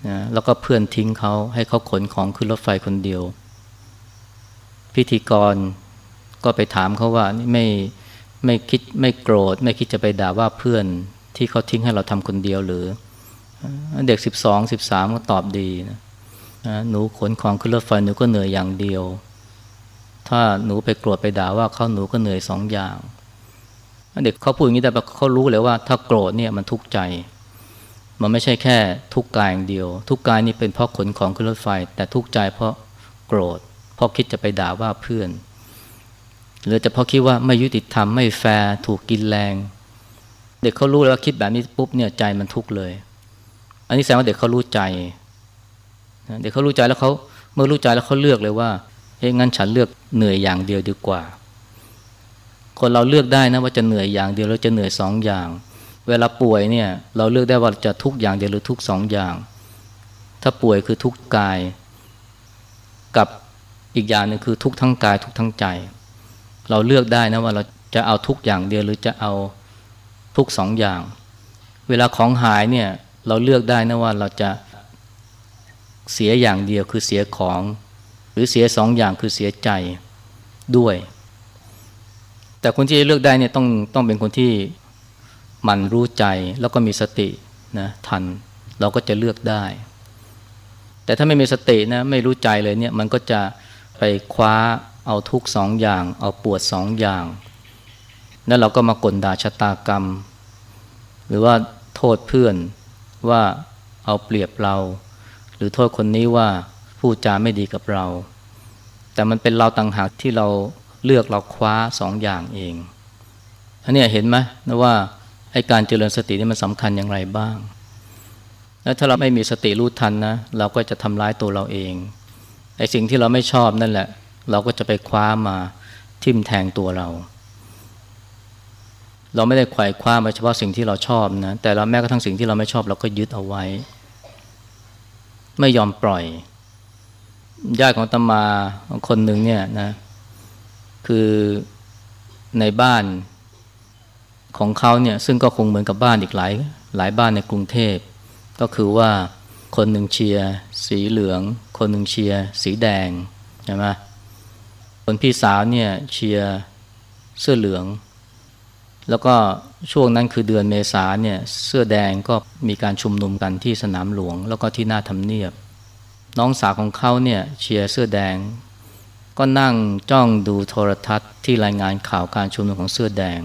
นะแล้วก็เพื่อนทิ้งเขาให้เขาขนของขึ้นรถไฟคนเดียว พิธีกรก็ไปถามเขาว่าไม่ไม่คิดไม่โกรธ ไม่คิดจะไปด่าว่าเพื่อนที่เขาทิ้งให้เราทำคนเดียวหรือ เด็กสิบสองสิบสามก็ตอบดีนะหนูขนของขึ้นรถไฟหนูก็เหนื่อยอย่างเดียว ถ้าหนูไปโกรธไปด่าว่าเขาหนูก็เหนื่อยสองอย่าง เด็กเขาพูดอย่างนี้แต่เขารู้เลยว่า ถ้าโกรธเนี่ยมันทุกข์ใจ มันไม่ใช่แค่ทุกข์กายอย่างเดียว ทุกข์กายนี่เป็นเพราะขนของขึ้นรถไฟ แต่ทุกข์ใจเพราะโกรธ เพราะคิดจะไปด่าว่าเพื่อน หรือจะเพราะคิดว่าไม่ยุติธรรมไม่แฟร์ถูกกินแรง เด็กเขารู้แล้วคิดแบบนี้ปุ๊บเนี่ยใจมันทุกข์เลย อันนี้แสดงว่าเด็กเขารู้ใจเด็กเขารู้ใจแล้วเขาเมื่อรู้ใจแล้วเขาเลือกเลยว่าเฮ้ยงั้นฉันเลือกเหนื่อยอย่างเดียวดีกว่า คนเราเลือกได้นะว่าจะเหนื่อยอย่างเดียวหรือจะเหนื่อยสองอย่าง เวลาป่วยเนี่ยเราเลือกได้ว่าจะทุกอย่างเดียวหรือทุกสองอย่าง ถ้าป่วยคือทุกกาย กับ อีกอย่างหนึ่งคือทุกทั้งกายทุกทั้งใจ เราเลือกได้นะว่าเราจะเอาทุกอย่างเดียวหรือจะเอาทุกสองอย่าง เวลาของหายเนี่ยเราเลือกได้นะว่าเราจะเสียอย่างเดียวคือเสียของ หรือเสียสองอย่างคือเสียใจด้วย แต่คนที่เลือกได้เนี่ยต้องต้องเป็นคนที่มันรู้ใจแล้วก็มีสตินะทันเราก็จะเลือกได้ แต่ถ้าไม่มีสตินะไม่รู้ใจเลยเนี่ยมันก็จะ ไปคว้าเอาทุกสองอย่าง เอาปวดสองอย่าง แล้วเราก็มากลด่าชะตากรรม หรือว่าโทษเพื่อนว่าเอาเปรียบเรา หรือโทษคนนี้ว่าพูดจาไม่ดีกับเรา แต่มันเป็นเราต่างหากที่เราเลือกเราคว้าสองอย่างเองอันนี้เห็นไหมนะว่าไอ้การเจริญสตินี่มันสำคัญอย่างไรบ้าง แล้วถ้าเราไม่มีสติรู้ทันนะ เราก็จะทำร้ายตัวเราเอง ไอ้สิ่งที่เราไม่ชอบนั่นแหละ เราก็จะไปคว้ามาทิ่มแทงตัวเรา เราไม่ได้ไขว่คว้ามาเฉพาะสิ่งที่เราชอบนะ แต่เราแม้กระทั่งสิ่งที่เราไม่ชอบ เราก็ยึดเอาไว้ ไม่ยอมปล่อยญาติของตมาคนหนึ่งเนี่ยนะคือในบ้านของเขาเนี่ยซึ่งก็คงเหมือนกับบ้านอีกหลายหลายบ้านในกรุงเทพ ก็คือว่าคนหนึ่งเชียร์สีเหลือง คนหนึ่งเชียร์สีแดงใช่ไหมคนพี่สาวเนี่ยเชียร์เสื้อเหลือง แล้วก็ช่วงนั้นคือเดือนเมษาเนี่ยเสื้อแดงก็มีการชุมนุมกันที่สนามหลวง แล้วก็ที่หน้าทำเนียบ น้องสาวของเขาเนี่ยเชียร์เสื้อแดง ก็นั่งจ้องดูโทรทัศน์ที่รายงานข่าวการชุมนุมของเสื้อแดง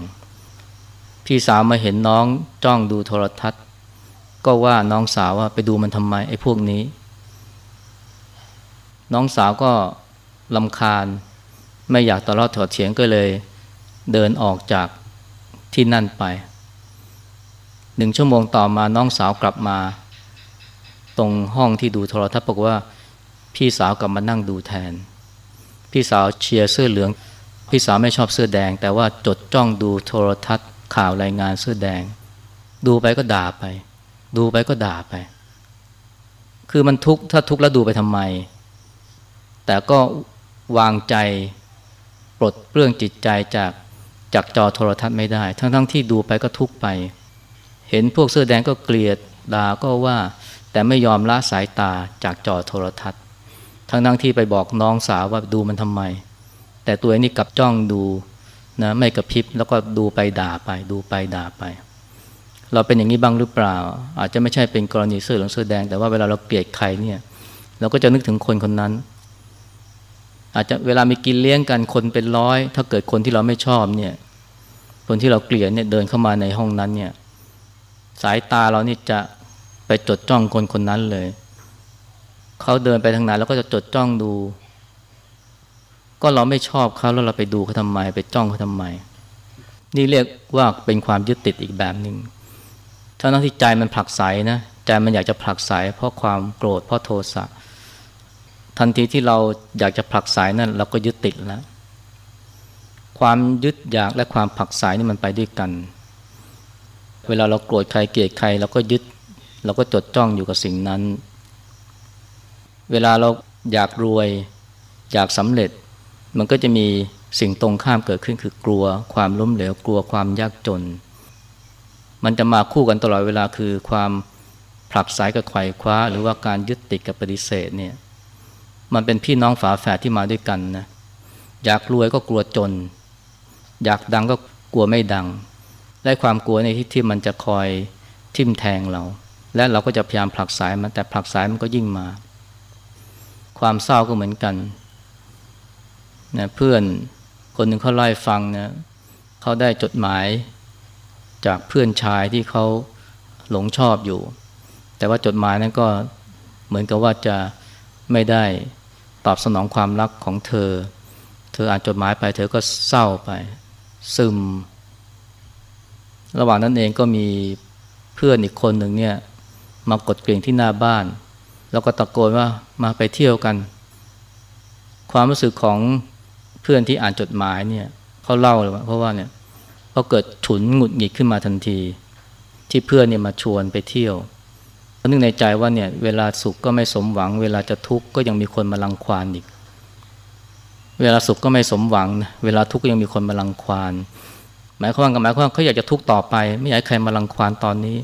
พี่สาวมาเห็นน้องจ้องดูโทรทัศน์ ก็ว่าน้องสาวว่าไปดูมันทำไมไอ้พวกนี้ น้องสาวก็ลำคาญ ไม่อยากตลอดถอดเฉียงก็เลยเดินออกจากที่นั่นไปหนึ่งชั่วโมงต่อมาน้องสาวกลับมา ตรงห้องที่ดูโทรทัศน์บอกว่า พี่สาวกลับมานั่งดูแทน พี่สาวเชียร์เสื้อเหลือง พี่สาวไม่ชอบเสื้อแดง แต่ว่าจดจ้องดูโทรทัศน์ข่าวรายงานเสื้อแดง ดูไปก็ด่าไป ดูไปก็ด่าไป คือมันทุกข์ถ้าทุกข์แล้วดูไปทำไม แต่ก็วางใจปลดเปลื้องจิตใจจากจากจอโทรทัศน์ไม่ได้ ทั้งๆทที่ดูไปก็ทุกไป เห็นพวกเสื้อแดงก็เกลียดด่าก็ว่า แต่ไม่ยอมละสายตาจากจอโทรทัศน์ ทั้งทั้งที่ไปบอกน้องสาวว่าดูมันทำไม แต่ตัวนี้กลับจ้องดูนะไม่กระพริบแล้วก็ดูไปด่าไป ดูไปด่าไป เราเป็นอย่างนี้บ้างหรือเปล่า อาจจะไม่ใช่เป็นกรณีเสื้อเหลืองเสื้อแดง แต่ว่าเวลาเราเกลียดใครเนี่ย เราก็จะนึกถึงคนคนนั้น อาจจะเวลามีกินเลี้ยงกันคนเป็นร้อย ถ้าเกิดคนที่เราไม่ชอบเนี่ยคนที่เราเกลียดเนี่ยเดินเข้ามาในห้องนั้นเนี่ยสายตาเรานี่จะไปจดจ้องคนคนนั้นเลย เขาเดินไปทางไหนเราก็จะจดจ้องดู ก็เราไม่ชอบเขาแล้วเราไปดูเขาทำไม ไปจ้องเขาทำไม นี่เรียกว่าเป็นความยึดติดอีกแบบหนึ่งถ้านั้นที่ใจมันผลักไสนะใจมันอยากจะผลักไสเพราะความโกรธเพราะโทสะ ทันทีที่เราอยากจะผลักไสนั่นเราก็ยึดติดแล้ว ความยึดอยากและความผลักไสนี่มันไปด้วยกัน เวลาเราโกรธใครเกลียดใครเราก็ยึด เราก็จดจ้องอยู่กับสิ่งนั้น เวลาเราอยากรวย อยากสำเร็จ มันก็จะมีสิ่งตรงข้ามเกิดขึ้นคือกลัว ความล้มเหลวกลัวความยากจน มันจะมาคู่กันตลอดเวลาคือความผลักสายกับไขว่คว้า หรือว่าการยึดติดกับปฏิเสธเนี่ย มันเป็นพี่น้องฝาแฝดที่มาด้วยกันนะอยากรวยก็กลัวจน อยากดังก็กลัวไม่ดังและความกลัวในที่ที่มันจะคอยทิ่มแทงเรา และเราก็จะพยายามผลักสายมันแต่ผลักสายมันก็ยิ่งมา ความเศร้าก็เหมือนกันนะเพื่อนคนหนึ่งเขาไล่ฟังนะเขาได้จดหมายจากเพื่อนชายที่เขาหลงชอบอยู่ แต่ว่าจดหมายนั้นก็เหมือนกับว่าจะไม่ได้ ตอบสนองความรักของเธอ เธออ่านจดหมายไป เธอก็เศร้าไป ซึม ระหว่างนั้นเองก็มีเพื่อนอีกคนหนึ่งเนี่ย มากดกริ่งที่หน้าบ้าน แล้วก็ตะโกนว่ามาไปเที่ยวกัน ความรู้สึกของเพื่อนที่อ่านจดหมายเนี่ยเขาเล่าเลยว่าเพราะว่าเนี่ยเขาเกิดฉุนหงุดหงิดขึ้นมาทันที ที่เพื่อนเนี่ยมาชวนไปเที่ยว เขานึกในใจว่าเนี่ยเวลาสุขก็ไม่สมหวัง เวลาจะทุกข์ก็ยังมีคนมาลังควานอีก เวลาสุขก็ไม่สมหวังเวลาทุกข์ก็ยังมีคนมาลังควานหมายความว่าหมายความว่าเขาอยากจะทุกข์ต่อไป ไม่อยากให้ใครมาลังควานตอนนี้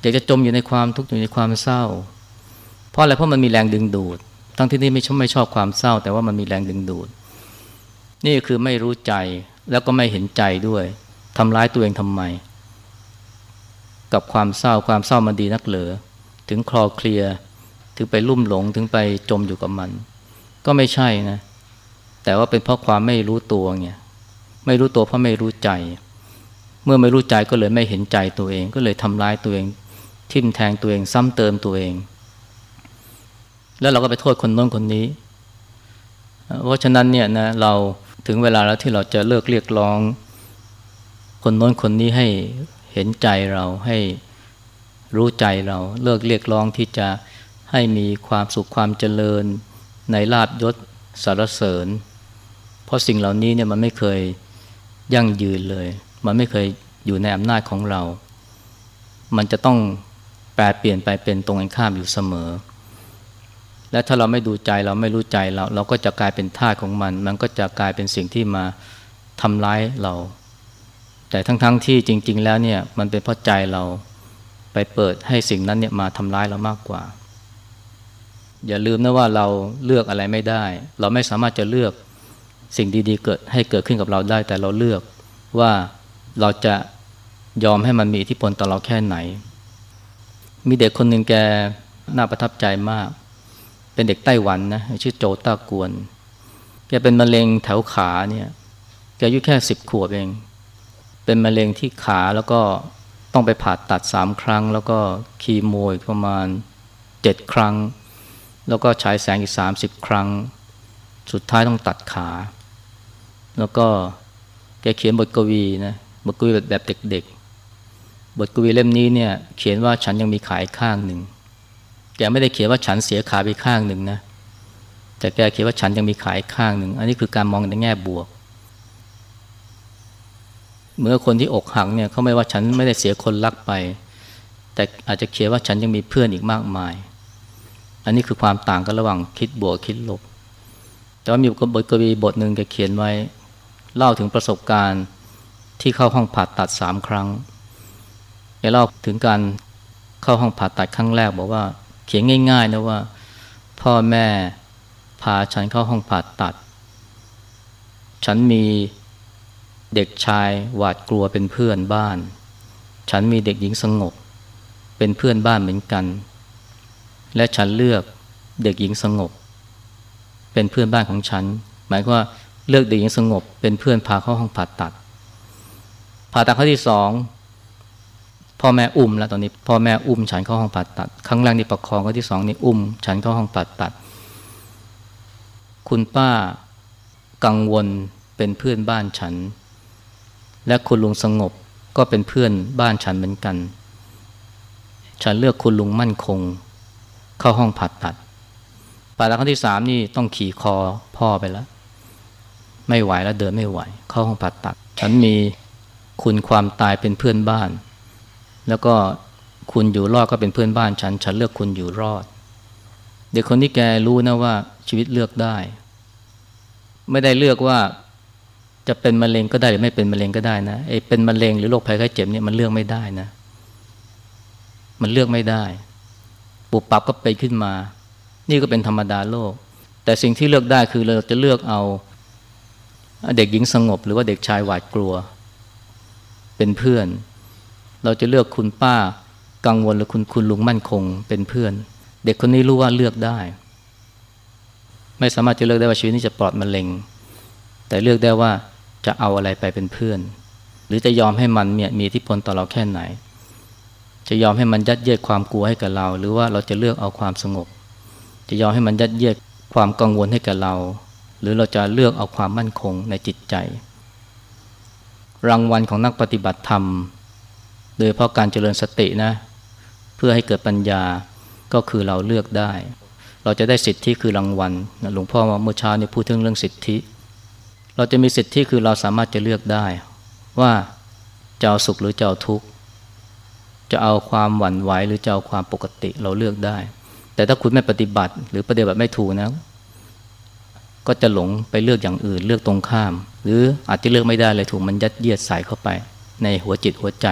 อยากจะจมอยู่ในความทุกข์อยู่ในความเศร้า เพราะอะไรเพราะมันมีแรงดึงดูด ทั้งที่นี่ไม่ชอบไม่ชอบความเศร้า แต่ว่ามันมีแรงดึงดูด นี่คือไม่รู้ใจแล้วก็ไม่เห็นใจด้วยทำร้ายตัวเองทำไม กับความเศร้าความเศร้ามันดีนักเหลือ ถึงคลอเคลียถึงไปลุ่มหลงถึงไปจมอยู่กับมัน ก็ไม่ใช่นะ แต่ว่าเป็นเพราะความไม่รู้ตัวไงไม่รู้ตัวเพราะไม่รู้ใจ เมื่อไม่รู้ใจก็เลยไม่เห็นใจตัวเอง ก็เลยทำร้ายตัวเอง ทิ่มแทงตัวเอง ซ้ำเติมตัวเอง แล้วเราก็ไปโทษคนโน้นคนนี้ เพราะฉะนั้นเนี่ยนะเราถึงเวลาแล้วที่เราจะเลิกเรียกร้อง คนโน้นคนนี้ให้ เห็นใจเราให้รู้ใจเราเลิกเรียกร้องที่จะให้มีความสุขความเจริญในลาบยศสารเสริญ เพราะสิ่งเหล่านี้เนี่ยมันไม่เคยยั่งยืนเลย มันไม่เคยอยู่ในอำนาจของเรา มันจะต้องแปลเปลี่ยนไปเป็นตรงกันข้ามอยู่เสมอ และถ้าเราไม่ดูใจเราไม่รู้ใจเรา เราก็จะกลายเป็นท่าของมัน มันก็จะกลายเป็นสิ่งที่มาทำร้ายเรา แต่ทั้งๆทที่จริง ๆ แล้วเนี่ยมันเป็นเพราะใจเราไปเปิดให้สิ่งนั้นเนี่ยมาทำร้ายเรามากกว่า อย่าลืมนะว่าเราเลือกอะไรไม่ได้ เราไม่สามารถจะเลือกสิ่งดีๆเกิดให้เกิดขึ้นกับเราได้ แต่เราเลือกว่าเราจะยอมให้มันมีอิทธิพลต่อเราแค่ไหน มีเด็กคนหนึ่งแกน่าประทับใจมาก เป็นเด็กไต้หวันนะชื่อโจต้ากวน แกเป็นมะเร็งแถวขาเนี่ย แกอายุแค่สิบขวบเอง เป็นมะเร็งที่ขาแล้วก็ต้องไปผ่าตัดสามครั้ง แล้วก็คีโมอีกประมาณเจ็ดครั้ง แล้วก็ฉายแสงอีกสามสิบครั้ง สุดท้ายต้องตัดขา แล้วก็แกเขียนบทกวีนะบทกวีแบบเด็กๆ บทกวีเล่มนี้เนี่ยเขียนว่าฉันยังมีขาอีกข้างหนึ่งแกไม่ได้เขียนว่าฉันเสียขาไปข้างหนึ่งนะแต่แกเขียนว่าฉันยังมีขาอีกข้างหนึ่ง อันนี้คือการมองในแง่บวก เมื่อคนที่อกหักเนี่ยเขาไม่ว่าฉันไม่ได้เสียคนรักไป แต่อาจจะเขียนว่าฉันยังมีเพื่อนอีกมากมาย อันนี้คือความต่างกันระหว่างคิดบวกคิดลบ แต่ว่ามีบทกวีบทหนึ่งแกเขียนไว้ เล่าถึงประสบการณ์ที่เข้าห้องผ่าตัดสามครั้งเล่าถึงการเข้าห้องผ่าตัดครั้งแรก บอกว่าเขียนง่าย ๆนะว่า พ่อแม่พาฉันเข้าห้องผ่าตัด ฉันมี เด็กชายหวาดกลัวเป็นเพื่อนบ้าน ฉันมีเด็กหญิงสงบ เป็นเพื่อนบ้านเหมือนกัน และฉันเลือกเด็กหญิงสงบ เป็นเพื่อนบ้านของฉัน หมายว่าเลือกเด็กหญิงสงบ เป็นเพื่อนพาเข้าห้องผ่าตัด ผ่าตัดครั้งที่สองพ่อแม่อุ้มแล้วตอนนี้พ่อแม่อุ้มฉันเข้าห้องผ่าตัด ครั้งแรกนี่ประคองครั้งที่สองนี่อุ้ม ฉันเข้าห้องผ่าตัด คุณป้ากังวลเป็นเพื่อนบ้านฉัน และคุณลุงสงบก็เป็นเพื่อนบ้านฉันเหมือนกัน ฉันเลือกคุณลุงมั่นคง เข้าห้องผ่าตัดผ่าตัดครั้งที่สามนี่ต้องขี่คอพ่อไปแล้ว ไม่ไหวแล้วเดินไม่ไหว เข้าห้องผ่าตัด ฉันมีคุณความตายเป็นเพื่อนบ้าน แล้วก็คุณอยู่รอดก็เป็นเพื่อนบ้านฉัน ฉันเลือกคุณอยู่รอด เด็กคนที่แกรู้นะว่าชีวิตเลือกได้ ไม่ได้เลือกว่า จะเป็นมะเร็งก็ได้หรือไม่เป็นมะเร็งก็ได้นะไอ้เป็นมะเร็งหรือโรคภัยไข้เจ็บเนี่ยมันเลือกไม่ได้นะ มันเลือกไม่ได้ปุบปับก็ไปขึ้นมา นี่ก็เป็นธรรมดาโลก แต่สิ่งที่เลือกได้คือเราจะเลือกเอา เด็กหญิงสงบ หรือว่าเด็กชายหวาดกลัว เป็นเพื่อน เราจะเลือกคุณป้ากังวลหรือคุณคุณลุงมั่นคง เป็นเพื่อน เด็กคนนี้รู้ว่าเลือกได้ ไม่สามารถจะเลือกได้ว่าชีวิตนี้จะปลอดมะเร็ง แต่เลือกได้ว่า จะเอาอะไรไปเป็นเพื่อน หรือจะยอมให้มันมีมีอิทธิพลต่อเราแค่ไหน จะยอมให้มันยัดเยียดความกลัวให้กับเรา หรือว่าเราจะเลือกเอาความสงบ จะยอมให้มันยัดเยียดความกังวลให้กับเรา หรือเราจะเลือกเอาความมั่นคงในจิตใจ รางวัลของนักปฏิบัติธรรม โดยเพราะการเจริญสตินะ เพื่อให้เกิดปัญญาก็คือเราเลือกได้ เราจะได้สิทธิคือรางวัลหลวงพ่อเมื่อเช้านี่ยพูดถึงเรื่องสิทธิ เราจะมีสิทธิคือเราสามารถจะเลือกได้ ว่าจะเอาสุขหรือจะเอาทุกข์จะเอาความหวั่นไหวหรือจะเอาความปกติเราเลือกได้ แต่ถ้าคุณไม่ปฏิบัติหรือปฏิบัติไม่ถูกนะก็จะหลงไปเลือกอย่างอื่นเลือกตรงข้าม หรืออาจจะเลือกไม่ได้เลยถูกมันยัดเยียดใส่เข้าไป ในหัวจิตหัวใจ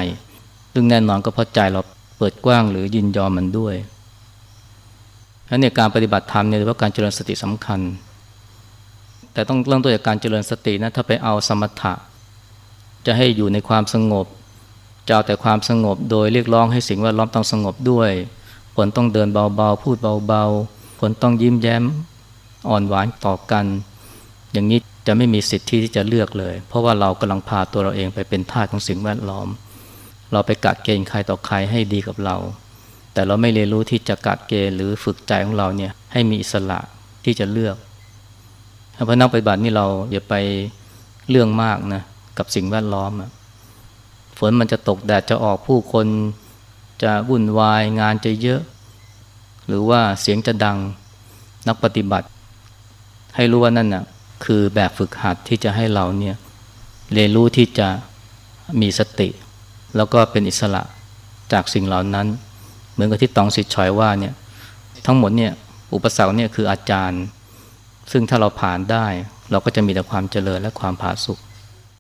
ซึ่งแน่นอนก็เพราะใจเราเปิดกว้างหรือยินยอมมันด้วยแล้วเนี่ยการปฏิบัติธรรมเนี่ยว่าการเจริญสติสำคัญ แต่ต้องเริ่มต้นจากการเจริญสตินะถ้าไปเอาสมถะ จะให้อยู่ในความสงบจะเอาแต่ความสงบโดยเรียกร้องให้สิ่งแวดล้อมต้องสงบด้วยผลต้องเดินเบาๆ พูดเบาๆผลต้องยิ้มแย้มอ่อนหวานต่อกัน อย่างนี้จะไม่มีสิทธิที่จะเลือกเลย เพราะว่าเรากำลังพาตัวเราเองไปเป็นทาสของสิ่งแวดล้อม เราไปกัดเกณฑ์ใครต่อใครให้ดีกับเรา แต่เราไม่เรียนรู้ที่จะกัดเกณฑ์หรือฝึกใจของเราเนี่ยให้มีอิสระที่จะเลือก เพราะนักปฏิบัตินี่เราอย่าไปเรื่องมากนะกับสิ่งแวดล้อมฝนมันจะตกแดดจะออกผู้คนจะวุ่นวายงานจะเยอะ หรือว่าเสียงจะดังนักปฏิบัติ ให้รู้ว่านั่นน่ะคือแบบฝึกหัดที่จะให้เราเนี่ยเรียนรู้ที่จะมีสติ แล้วก็เป็นอิสระจากสิ่งเหล่านั้น เหมือนกับที่ตองสิทธิ์ชอยว่าเนี่ยทั้งหมดเนี่ยอุปสรรคเนี่ยคืออาจารย์ ซึ่งถ้าเราผ่านได้ เราก็จะมีแต่ความเจริญและความผาสุก